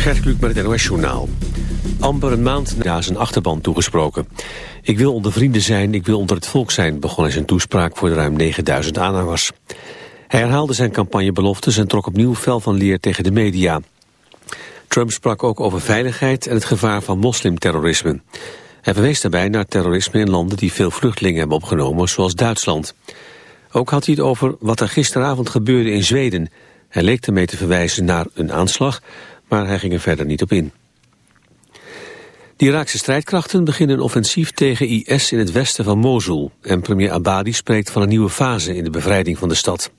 Gert Kluk met het NOS Journaal. Amber een maand na zijn achterban toegesproken. Ik wil onder vrienden zijn, ik wil onder het volk zijn... begon hij zijn toespraak voor de ruim 9000 aanhangers. Hij herhaalde zijn campagnebeloftes en trok opnieuw fel van leer tegen de media. Trump sprak ook over veiligheid en het gevaar van moslimterrorisme. Hij verwees daarbij naar terrorisme in landen die veel vluchtelingen hebben opgenomen, zoals Duitsland. Ook had hij het over wat er gisteravond gebeurde in Zweden. Hij leek ermee te verwijzen naar een aanslag, maar hij ging er verder niet op in. De Iraakse strijdkrachten beginnen een offensief tegen IS in het westen van Mosul... en premier Abadi spreekt van een nieuwe fase in de bevrijding van de stad.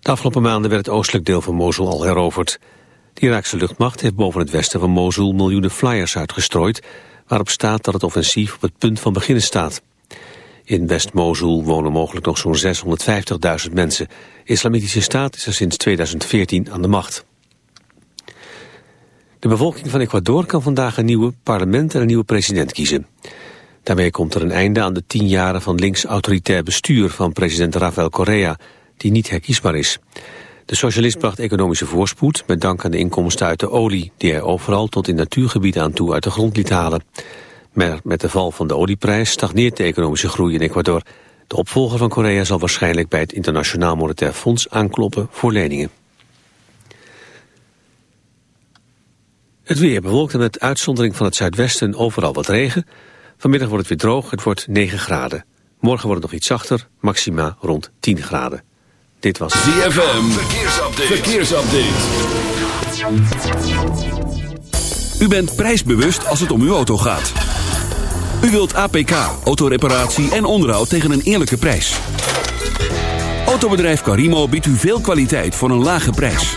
De afgelopen maanden werd het oostelijk deel van Mosul al heroverd. De Iraakse luchtmacht heeft boven het westen van Mosul miljoenen flyers uitgestrooid... waarop staat dat het offensief op het punt van beginnen staat. In West-Mosul wonen mogelijk nog zo'n 650.000 mensen. Islamitische staat is er sinds 2014 aan de macht. De bevolking van Ecuador kan vandaag een nieuwe parlement en een nieuwe president kiezen. Daarmee komt er een einde aan de tien jaren van links-autoritair bestuur van president Rafael Correa, die niet herkiesbaar is. De socialist bracht economische voorspoed met dank aan de inkomsten uit de olie, die hij overal tot in natuurgebieden aan toe uit de grond liet halen. Maar met de val van de olieprijs stagneert de economische groei in Ecuador. De opvolger van Korea zal waarschijnlijk bij het Internationaal Monetair Fonds aankloppen voor leningen. Het weer bewolkt en met uitzondering van het zuidwesten overal wat regen. Vanmiddag wordt het weer droog, het wordt 9 graden. Morgen wordt het nog iets zachter, maxima rond 10 graden. Dit was ZFM, verkeersupdate. verkeersupdate. U bent prijsbewust als het om uw auto gaat. U wilt APK, autoreparatie en onderhoud tegen een eerlijke prijs. Autobedrijf Carimo biedt u veel kwaliteit voor een lage prijs.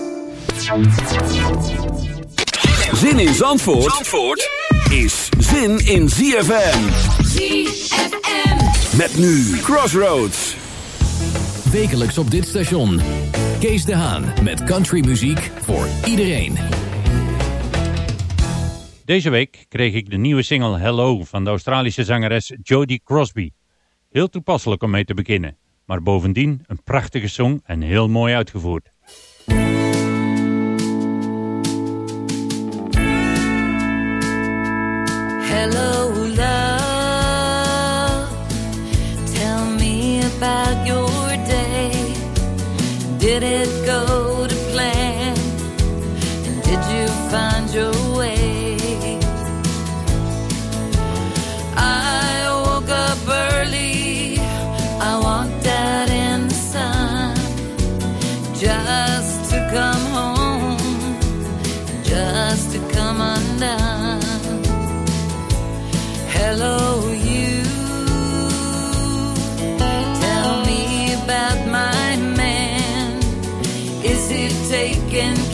Zin in Zandvoort, Zandvoort is zin in ZFM. ZFM. Met nu Crossroads. Wekelijks op dit station. Kees de Haan met countrymuziek voor iedereen. Deze week kreeg ik de nieuwe single Hello van de Australische zangeres Jodie Crosby. Heel toepasselijk om mee te beginnen, maar bovendien een prachtige song en heel mooi uitgevoerd. Did it go to plan? And did you find your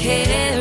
taking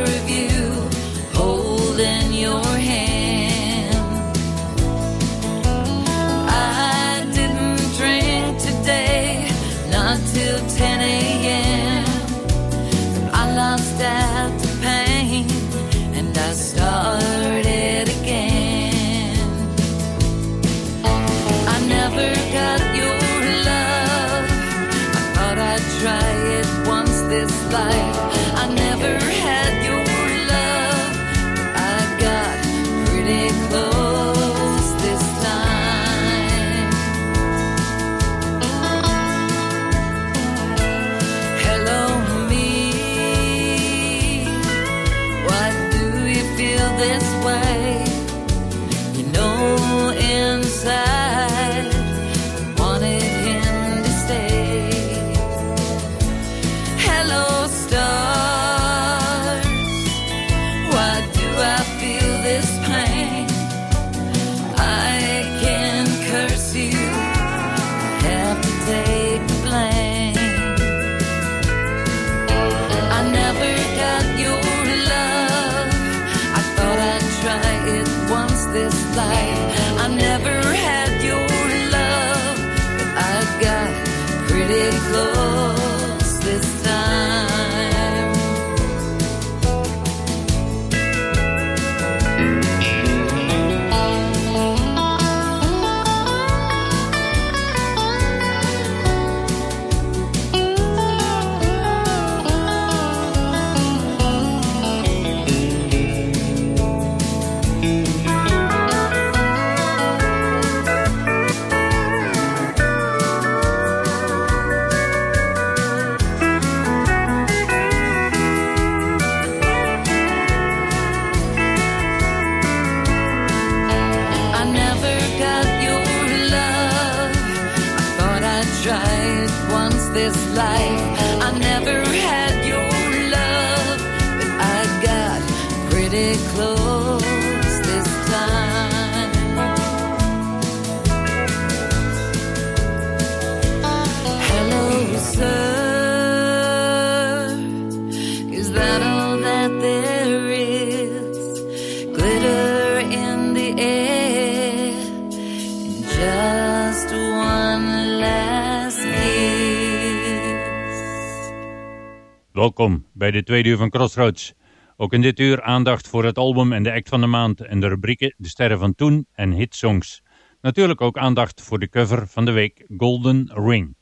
tweede uur van Crossroads. Ook in dit uur aandacht voor het album en de act van de maand en de rubrieken De Sterren van Toen en Hitsongs. Natuurlijk ook aandacht voor de cover van de week Golden Ring.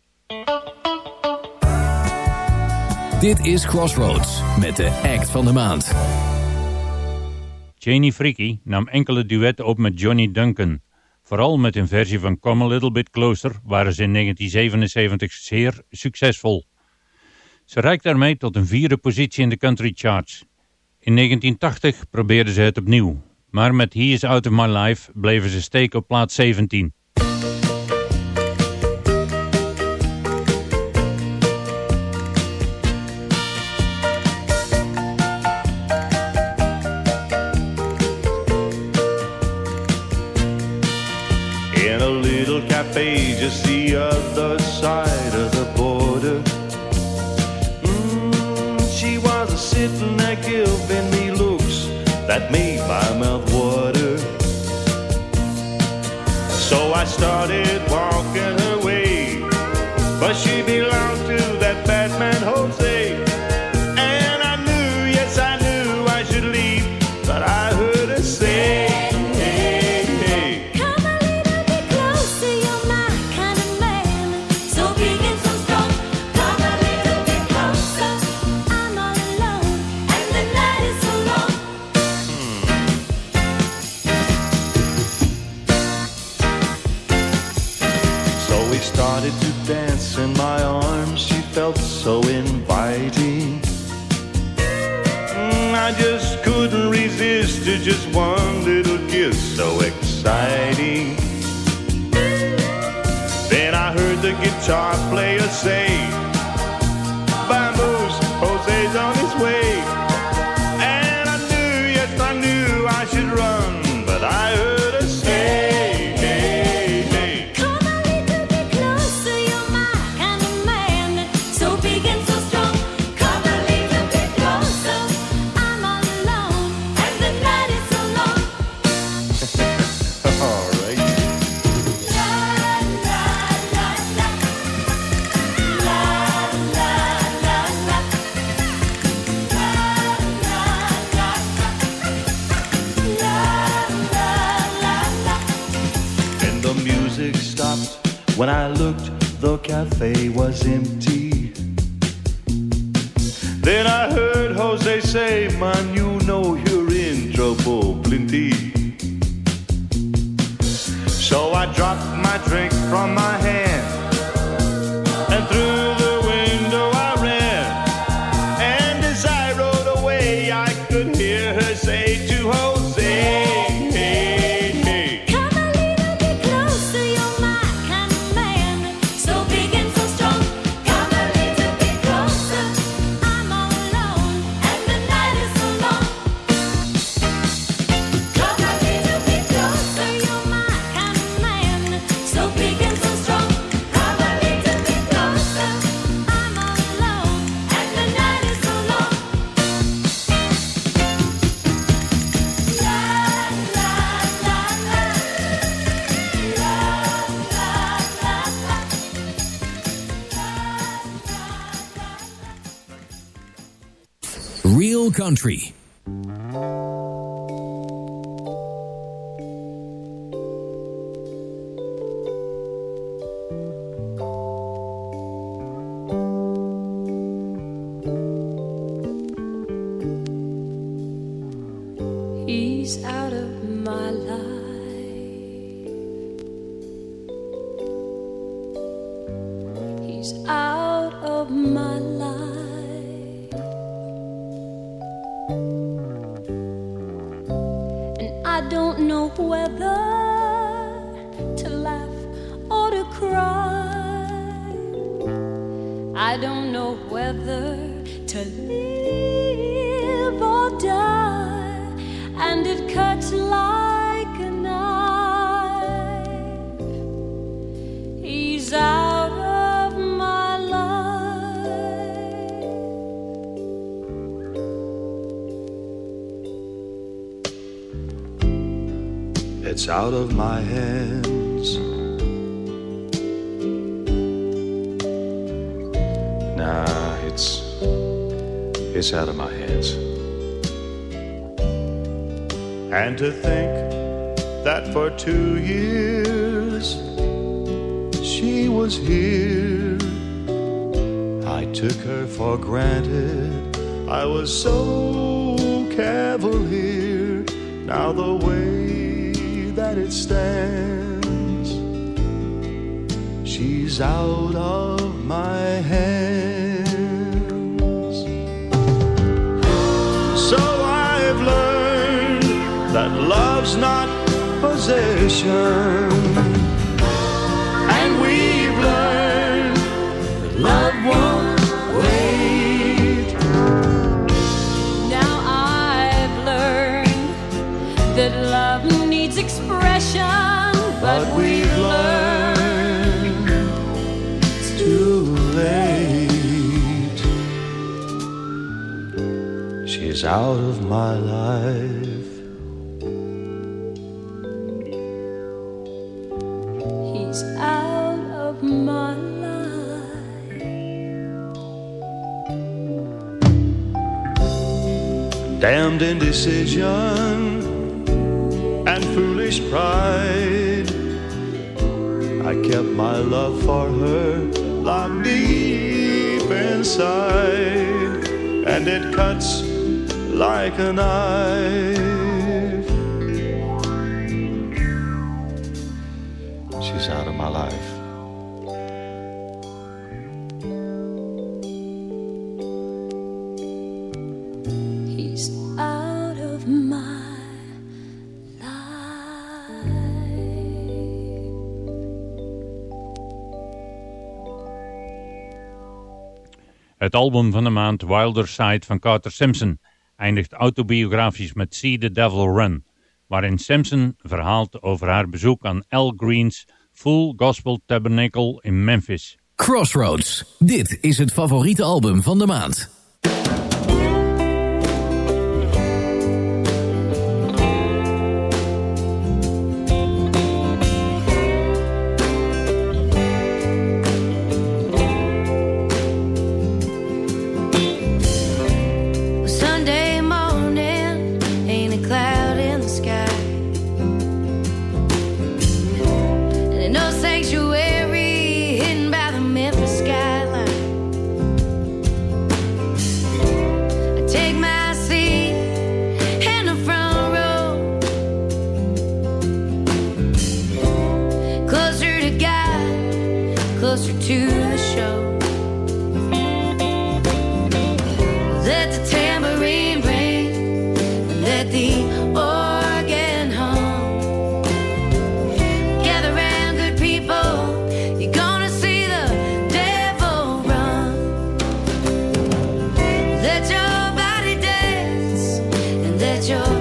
Dit is Crossroads met de act van de maand. Janie Freaky nam enkele duetten op met Johnny Duncan. Vooral met een versie van Come A Little Bit Closer waren ze in 1977 zeer succesvol. Ze reikt daarmee tot een vierde positie in de country charts. In 1980 probeerde ze het opnieuw, maar met He Is Out Of My Life bleven ze steken op plaats 17. just the other What it was. stopped. When I looked, the cafe was empty. Then I heard Jose say, Man, you know you're in trouble, plenty. So I dropped my drink from my hand and threw country. It's out of my hands. Nah, it's it's out of my hands. And to think that for two years she was here. I took her for granted. I was so cavalier. Now the way that it stands, she's out of my hands. So I've learned that love's not possession. She's out of my life. he's out of my life. damned indecision and foolish pride. I kept my love for her locked deep inside, and it cuts like a knife. She's out of my life. He's out of my life. Het album van de maand Wilder Side van Carter Simpson eindigt autobiografisch met See the Devil Run, waarin Simpson verhaalt over haar bezoek aan Al Green's Full Gospel Tabernacle in Memphis. Crossroads. Dit is het favoriete album van de maand. 해줘.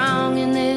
and they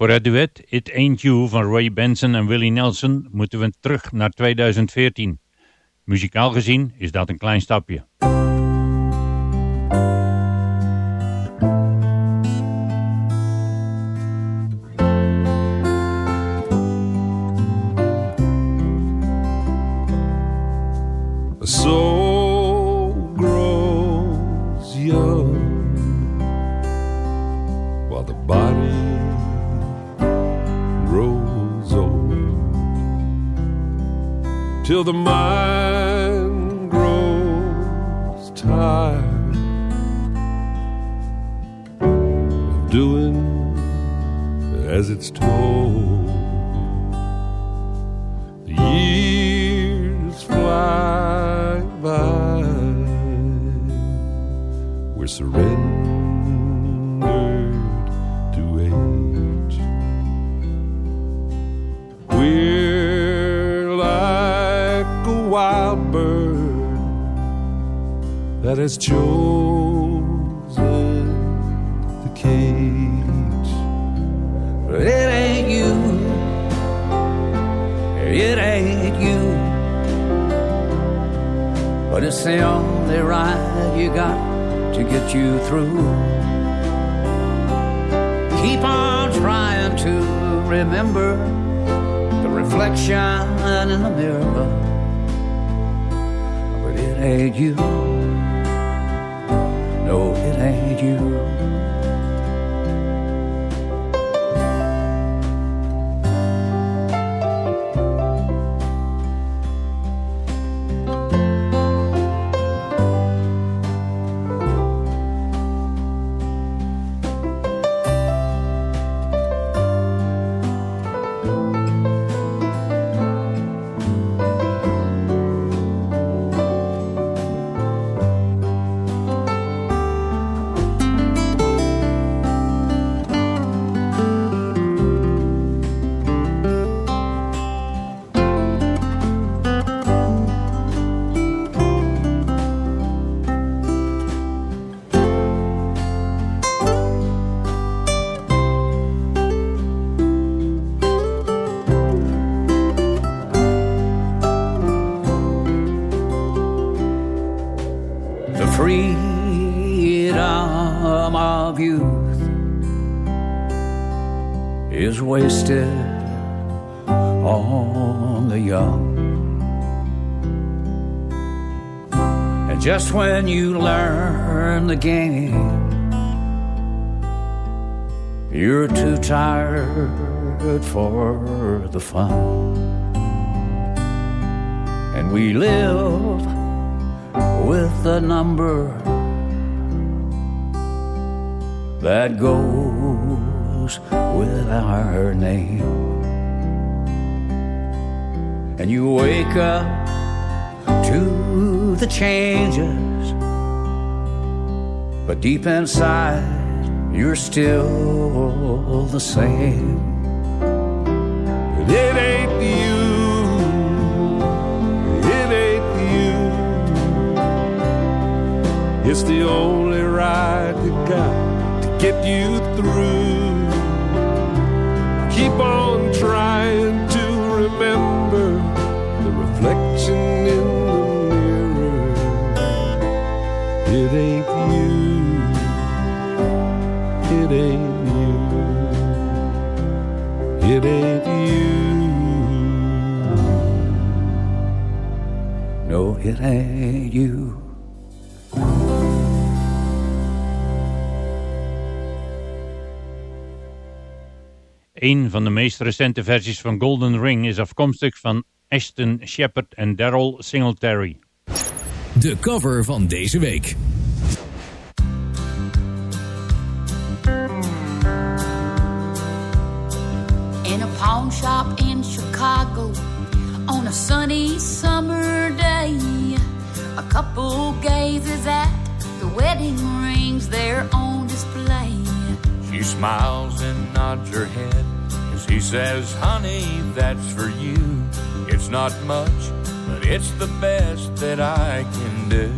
Voor het duet It Ain't You van Ray Benson en Willie Nelson moeten we terug naar 2014. Muzikaal gezien is dat een klein stapje. the mind Just when you learn the game, you're too tired for the fun. And we live with a number that goes with our name. And you wake up to the changes, but deep inside, you're still the same. It ain't you. It ain't you. It's the only ride you got to get you through. Keep on trying to remember the reflection It ain't you. No, it ain't you. Een van de meest recente versies van Golden Ring is afkomstig van Ashton Shepard en Daryl Singletary. De cover van deze week. Pawn shop in Chicago on a sunny summer day. A couple gazes at the wedding rings there on display. She smiles and nods her head as he says, Honey, that's for you. It's not much, but it's the best that I can do.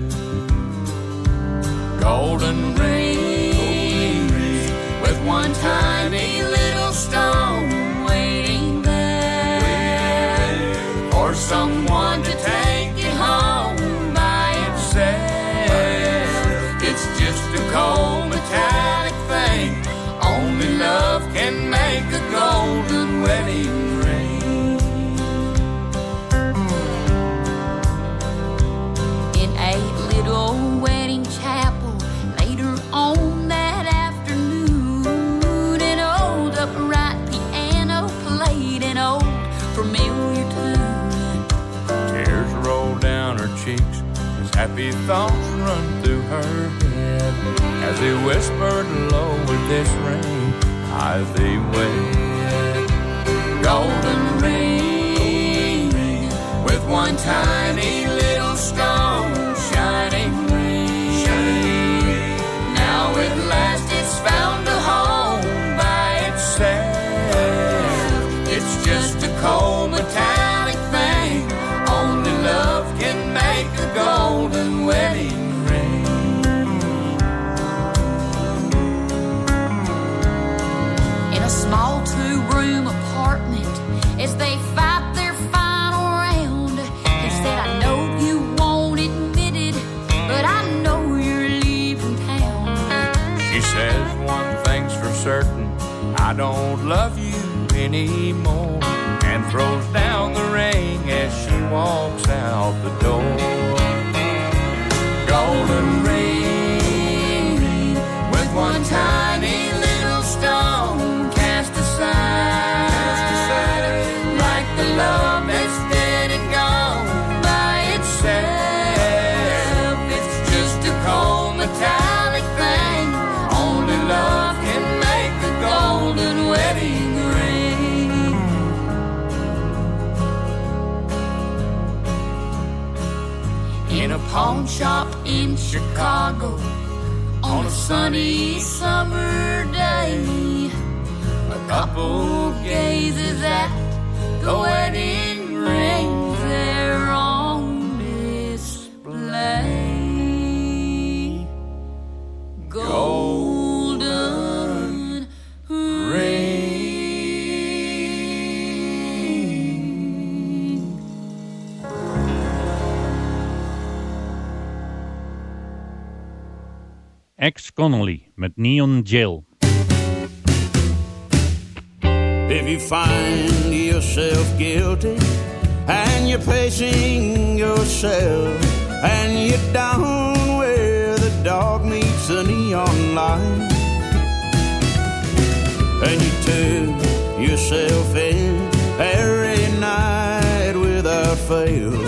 Golden rings with one tiny little stone someone happy thoughts run through her head. As he whispered low with this ring, I thee wed. Golden ring with one tiny little stone anymore. And throws down the ring as she walks out the door. Pawn shop in Chicago on a sunny summer day, a couple gazes at the wedding Connolly met Neon Jail. If you find yourself guilty and you're pacing yourself and you're down where the dog meets the neon light and you tell yourself in every night without fail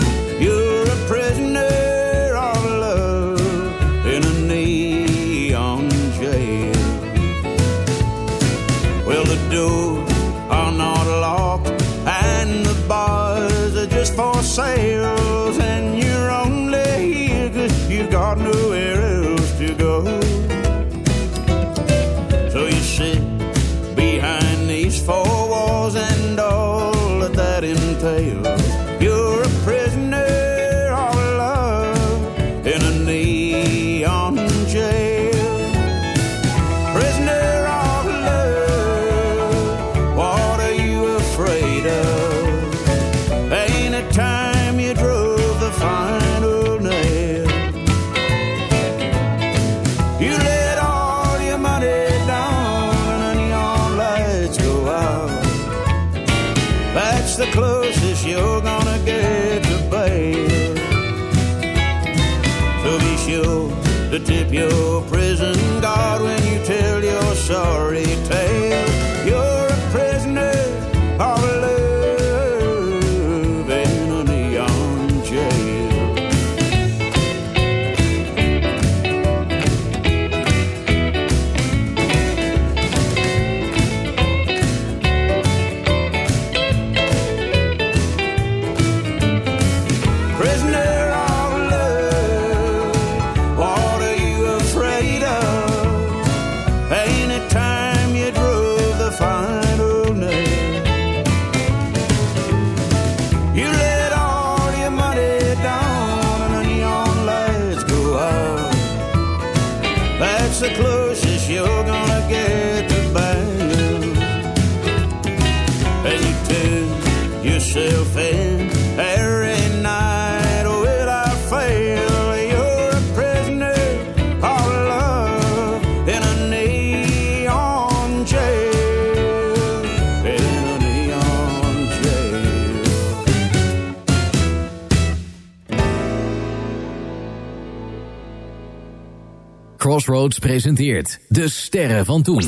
Crossroads presenteert De Sterren van Toen.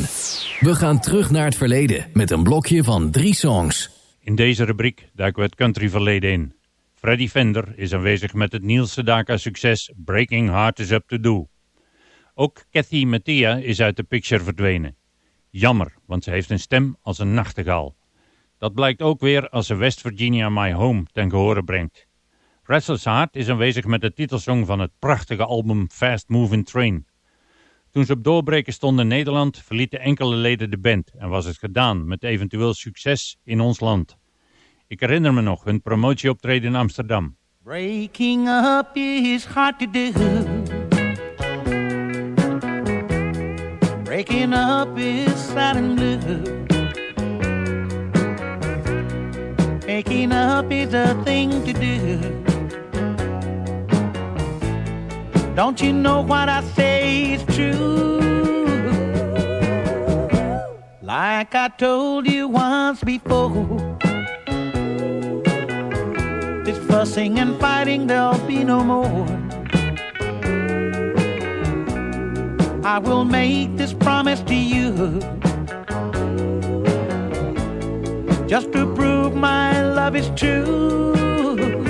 We gaan terug naar het verleden met een blokje van drie songs. In deze rubriek duiken we het country verleden in. Freddy Fender is aanwezig met het Niels Sedaka succes Breaking Heart is Up To Do. Ook Kathy Mattea is uit de picture verdwenen. Jammer, want ze heeft een stem als een nachtegaal. Dat blijkt ook weer als ze West Virginia My Home ten gehore brengt. Restless Heart is aanwezig met de titelsong van het prachtige album Fast Moving Train. Toen ze op doorbreken stonden in Nederland, verlieten enkele leden de band en was het gedaan met eventueel succes in ons land. Ik herinner me nog hun promotieoptreden in Amsterdam. Breaking up is hard to do. Breaking up is sad and blue. Making up is a thing to do. Don't you know what I say is true? Like I told you once before. This fussing and fighting, there'll be no more. I will make this promise to you. Just to prove my love is true.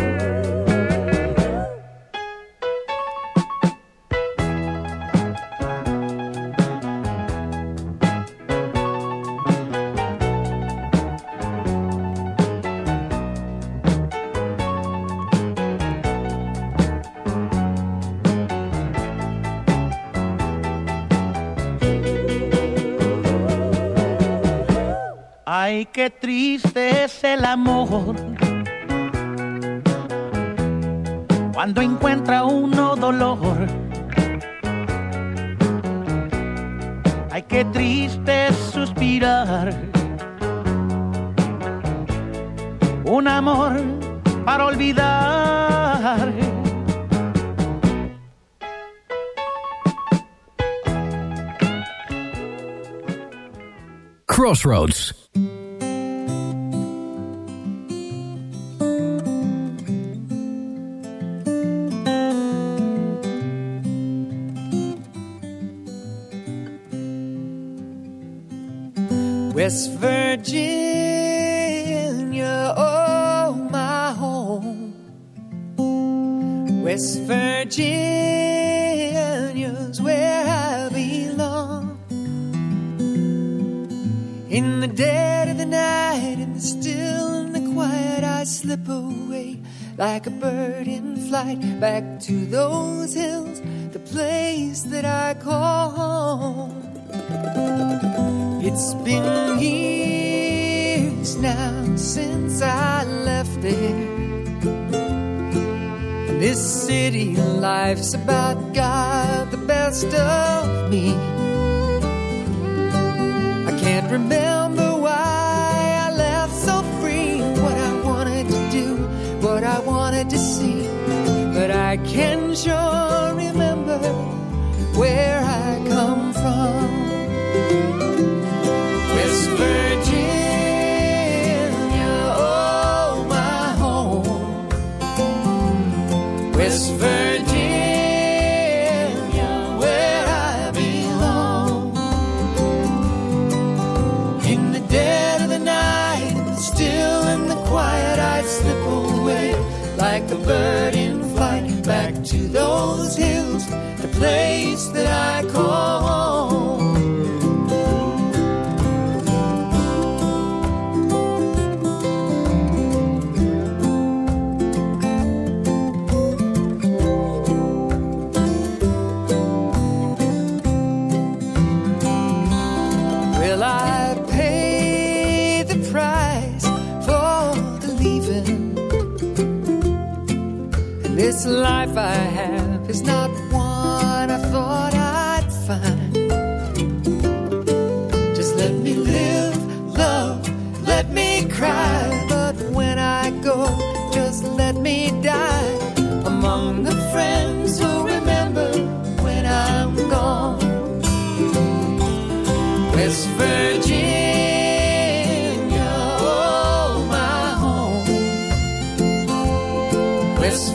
Ay, qué triste es el amor. Cuando encuentra uno dolor. Ay, qué triste suspirar. Un amor para olvidar. Crossroads. West Virginia, oh my home. West Virginia's where I belong. In the dead of the night, in the still and the quiet, I slip away like a bird in flight back to those hills, the place that I call home. It's been years now since I left there. This city life's about got the best of me. I can't remember why I left so free. What I wanted to do, what I wanted to see. But I can sure remember where I come from. Bird in flight back to those hills, the place that I call West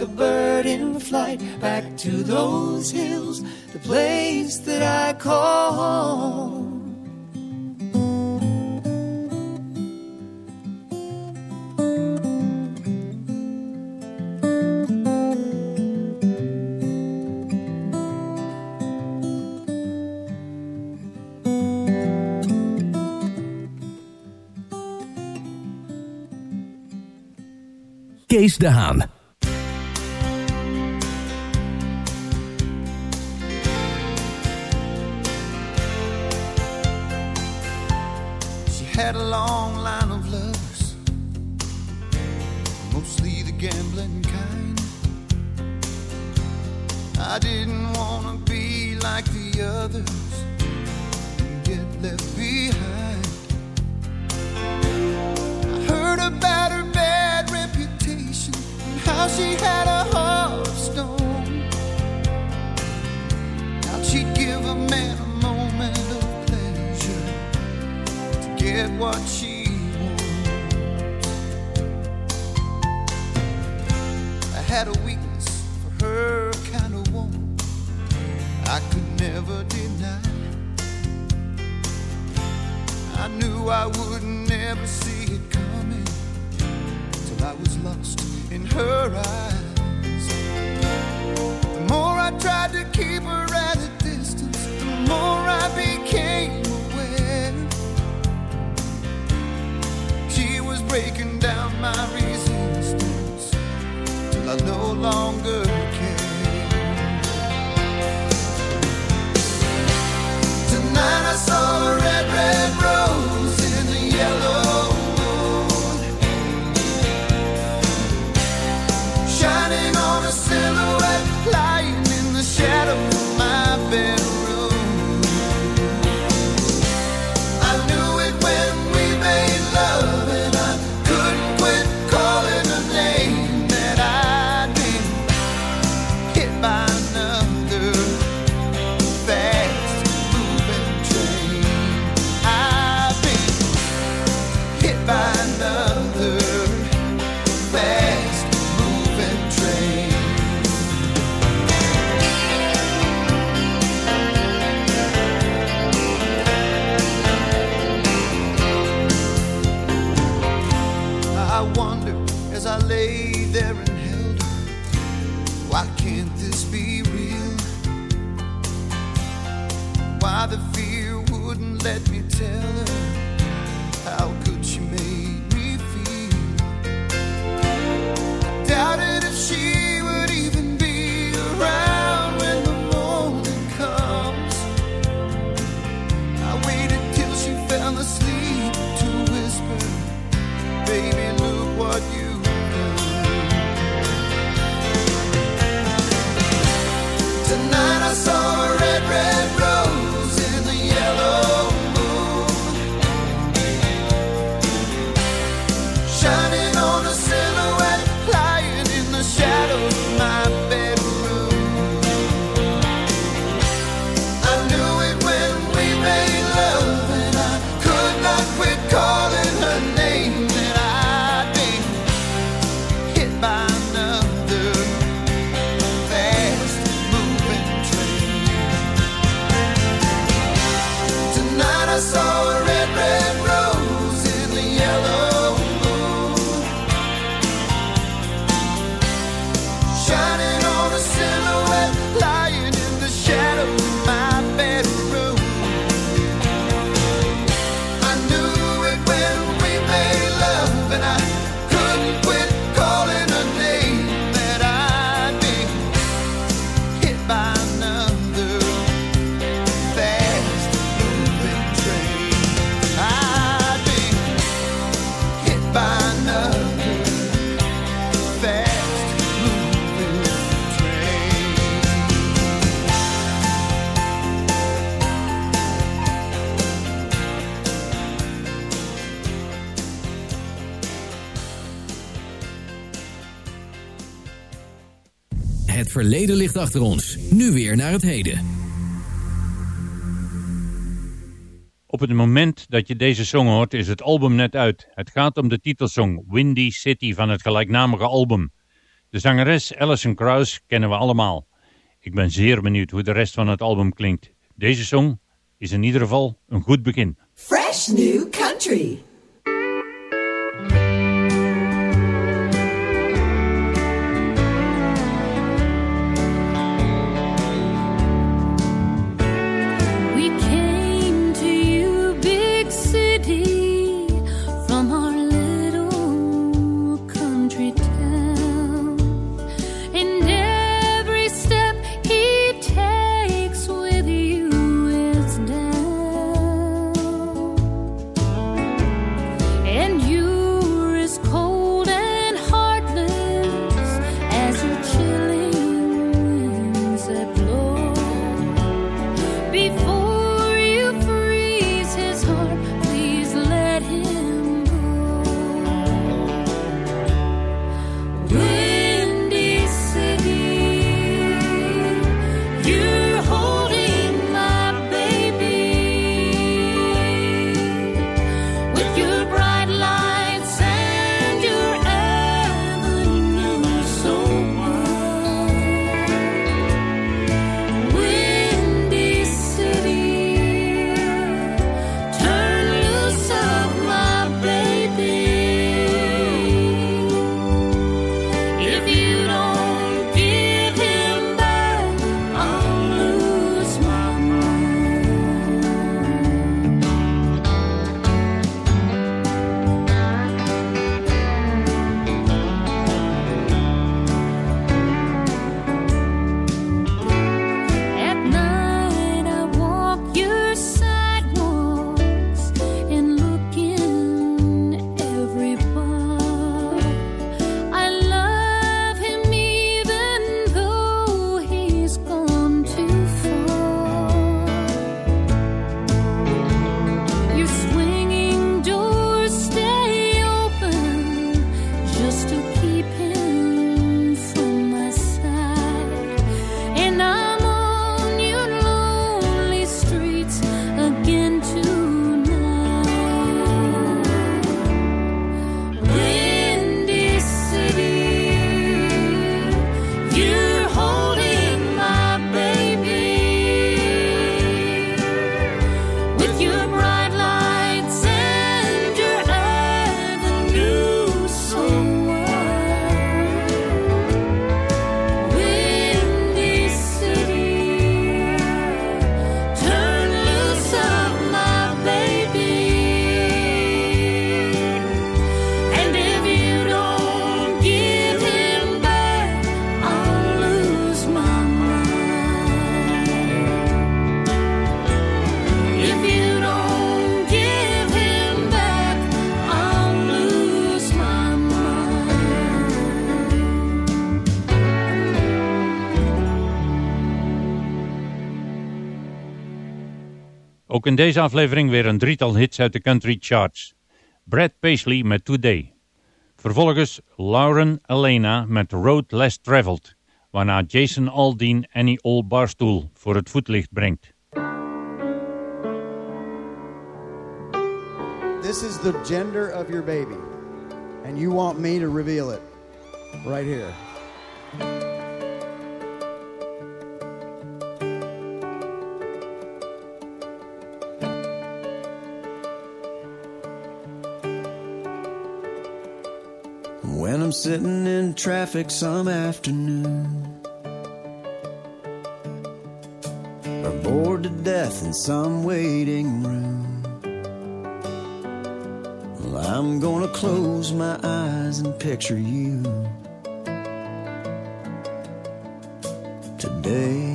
like a bird in flight back to those hills, the place that I call home. Kees de Haan. Had a long line of lovers, mostly the gambling kind. I didn't want to be like the others and get left behind. I heard about her bad reputation and how she had get what she wants. I had a weakness for her kind of woman I could never deny. I knew I would never see it coming till I was lost in her eyes. The more I tried to keep her at a distance, the more I became. my resistance till I no longer care. Tonight I saw a red, red rose in the yellow moon, shining on a silhouette like. verleden ligt achter ons. Nu weer naar het heden. Op het moment dat je deze song hoort is het album net uit. Het gaat om de titelsong Windy City van het gelijknamige album. De zangeres Alison Krauss kennen we allemaal. Ik ben zeer benieuwd hoe de rest van het album klinkt. Deze song is in ieder geval een goed begin. Fresh New Country Ook in deze aflevering weer een drietal hits uit de country charts. Brad Paisley met Today. Vervolgens Lauren Elena met Road Less Traveled. Waarna Jason Aldean Annie Old Barstool voor het voetlicht brengt. This is the gender of your baby. And you want me to reveal it right here. I'm sitting in traffic some afternoon, or bored to death in some waiting room. Well, I'm gonna close my eyes and picture you today.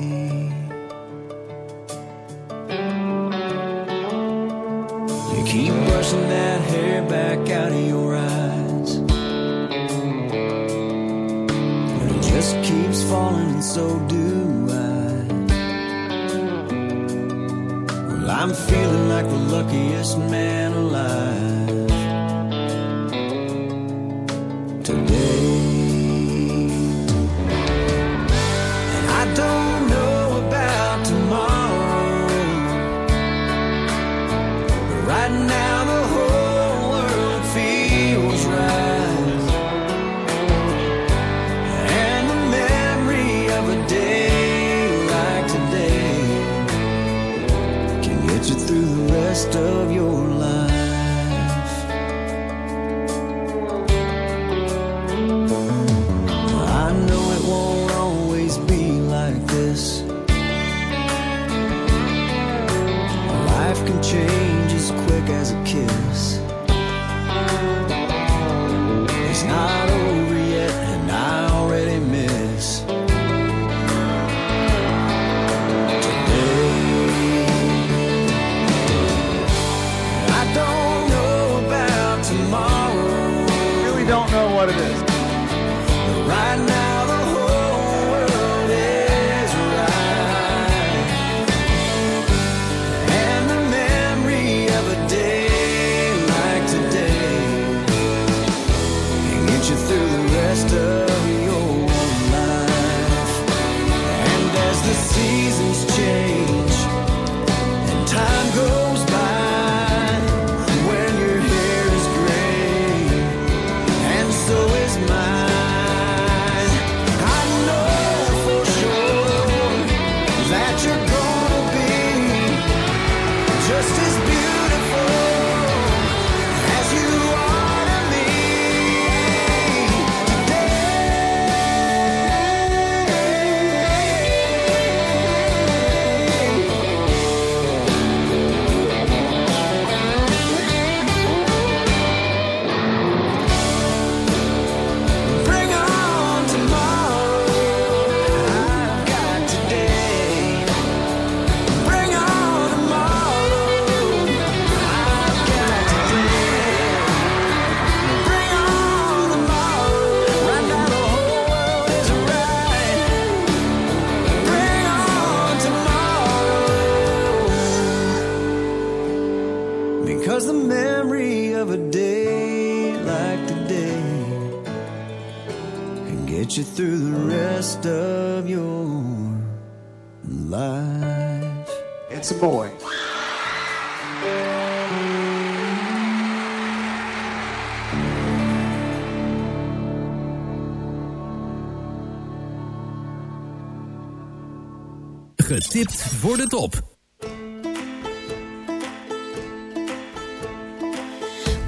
Getipt voor de top.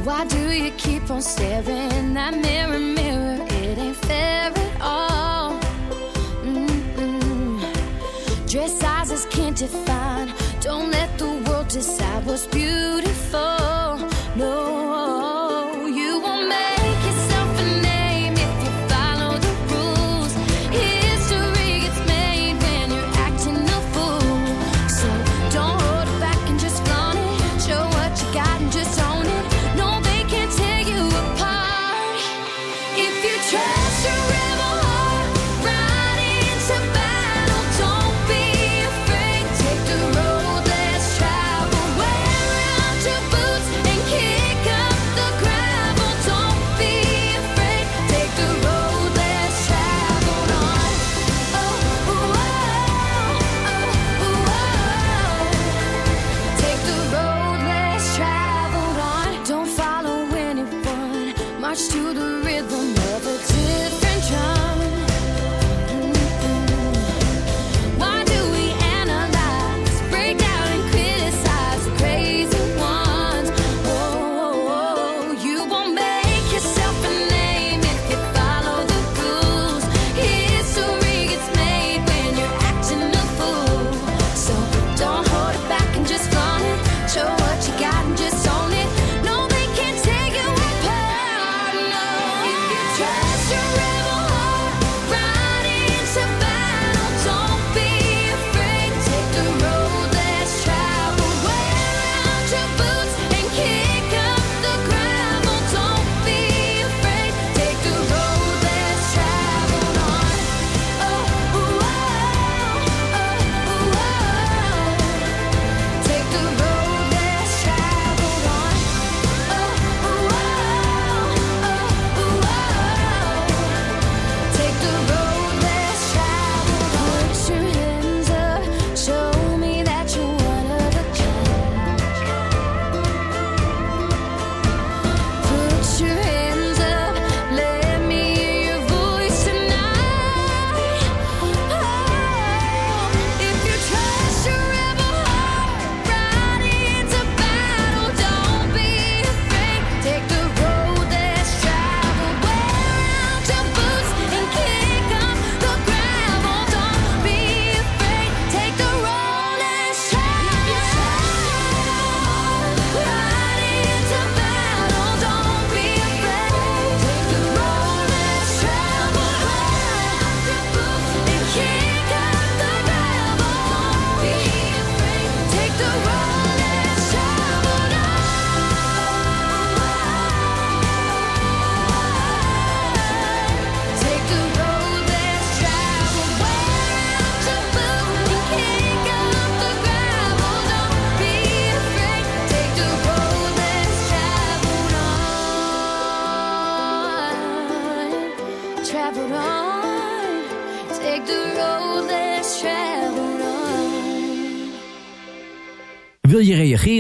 Why do you keep on staring at mirror, mirror? It ain't fair at all. Mm -mm. Dress sizes can't define. Don't let the world decide what's beautiful. No. to the rhythm of it.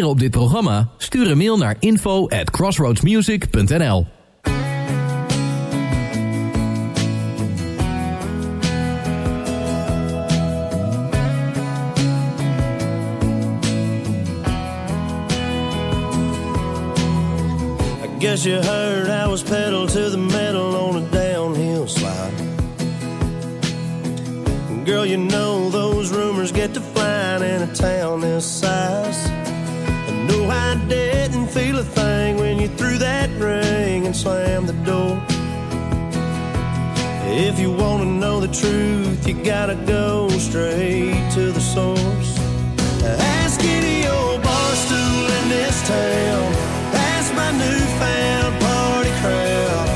op dit programma? Stuur een mail naar info at crossroadsmusic.nl Guess you heard I was pedal to the metal on a downhill slide. Girl, you know those rumors get to flying in a town this size. feel a thing when you threw that ring and slammed the door. If you want to know the truth, you gotta go straight to the source. Ask any old bar stool in this town. Ask my newfound party crowd.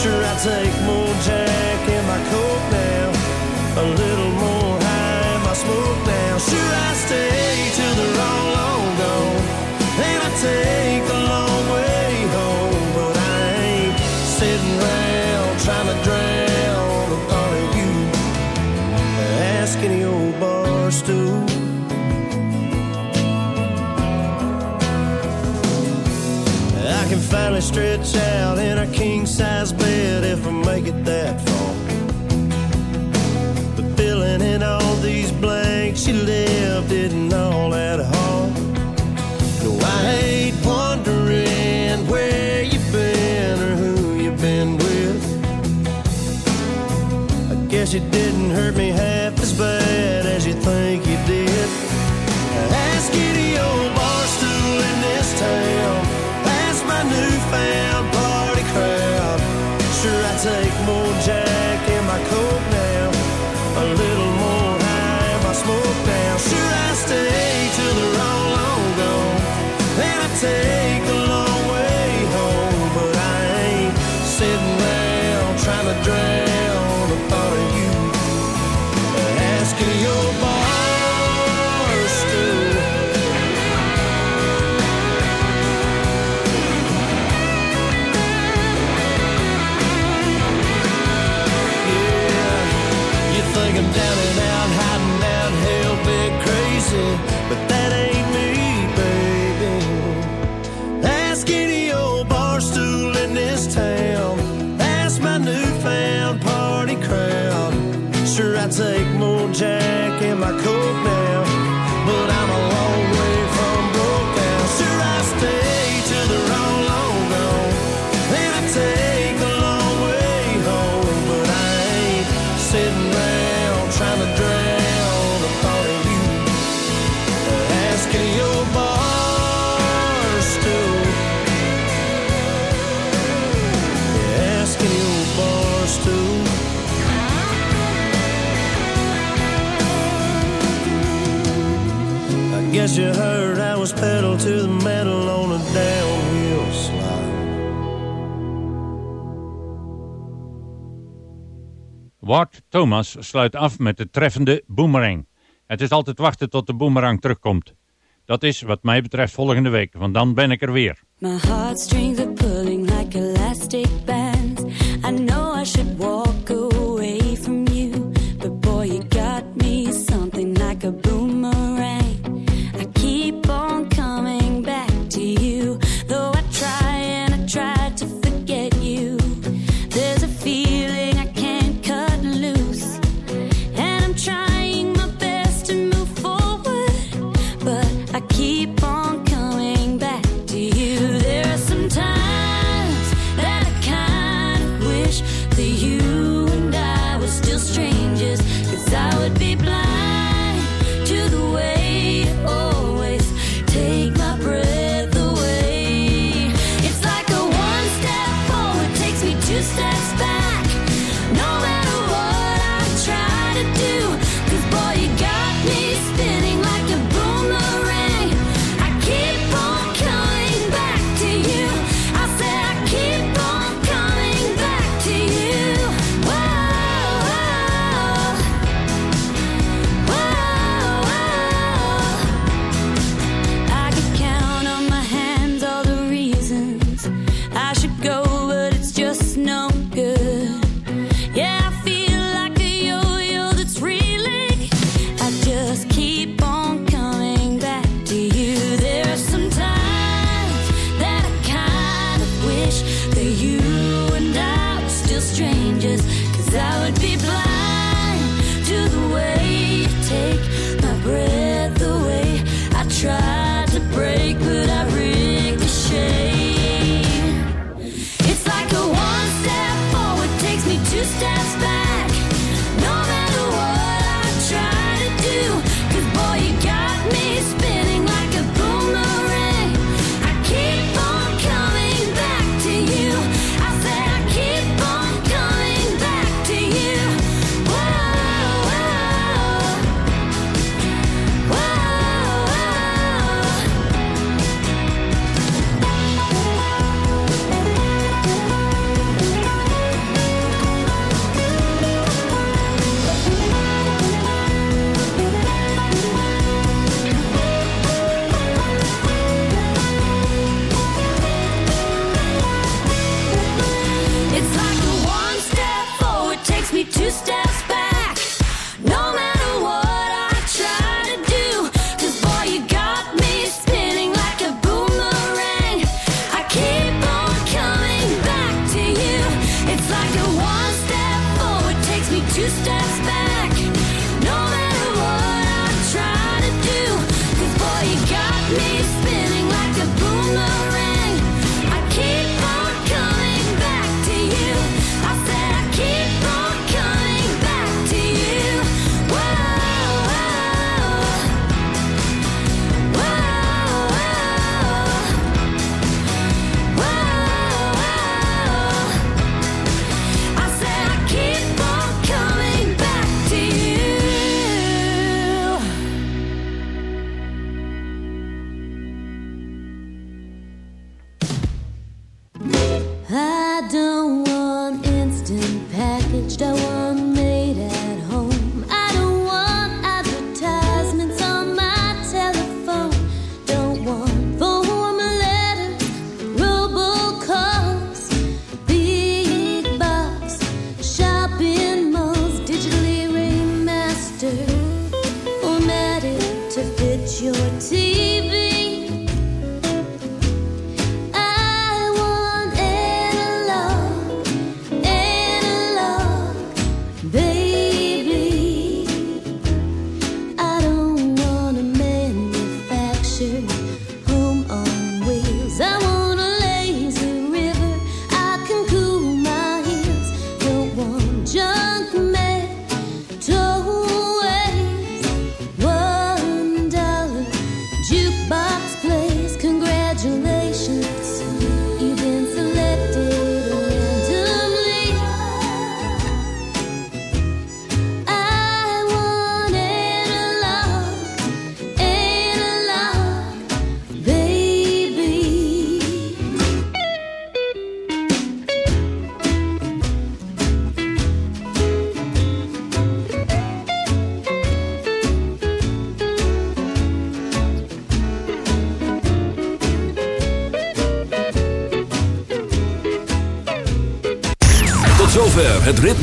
Sure, I take more Jack in my coat now. A little more high in my smoke now. Sure, I stay. stretch out in a king size bed if I make it that far. But filling in all these blanks she left isn't all that hard. No, I ain't wondering where you've been or who you've been with. I guess you didn't hurt me half. Guess you heard I was pedal to the metal on a downhill slide. Ward Thomas sluit af met de treffende boomerang. Het is altijd wachten tot de boomerang terugkomt. Dat is wat mij betreft volgende week, want dan ben ik er weer. My the